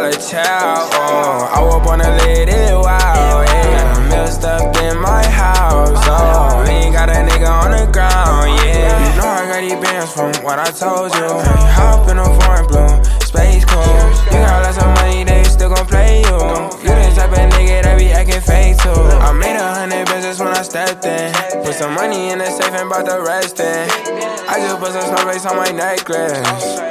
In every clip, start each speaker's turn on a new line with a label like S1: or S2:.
S1: got a child. Oh, I up on a lady wild. Yeah, I'm messed in my house. Oh, ain't got a nigga on the ground. Yeah, you know I got these bands from what I told you. Hop in a foreign blue, space coast. You got lots of money, they still gon' play you. You the type of nigga that be acting fake too. I made a hundred business when I stepped in. Put some money in the safe and bought the rest in. I just put some snowflakes on my necklace.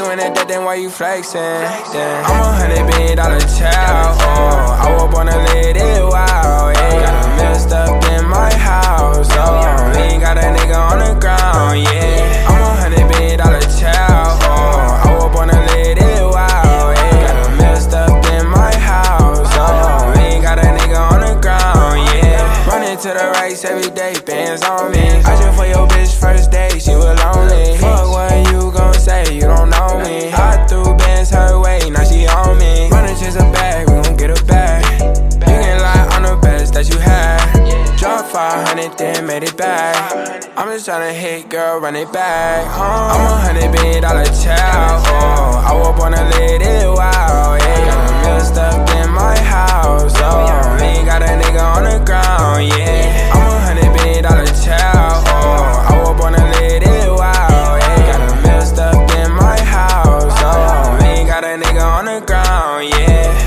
S1: Went at that, then why you flexing? Yeah. I'm a hundred billion dollar child. Oh, I was born to live it wild. Yeah, got a mill stuck in my house. Oh, we ain't got a nigga on the ground. Yeah, I'm a hundred billion dollar child. Oh, I was born to live it wild. Yeah, got a mill stuck in my house. Oh, we ain't got a nigga on the ground. Yeah, running to the race every day, bands on me. I just for your get a bag. You can lie on the best that you had. Drop 500, then made it back. I'm just tryna hit, girl, run it back. Oh, I'm a hundred billion dollar child. Oh, I was born to live it wild. Yeah, I'm stuffed in my house. Oh, ain't got a nigga on the ground. Yeah, I'm a hundred billion dollar child. Oh, I was born to live it wild. Yeah, got a meal stuffed in my house. Oh, ain't got a nigga on the ground. Yeah.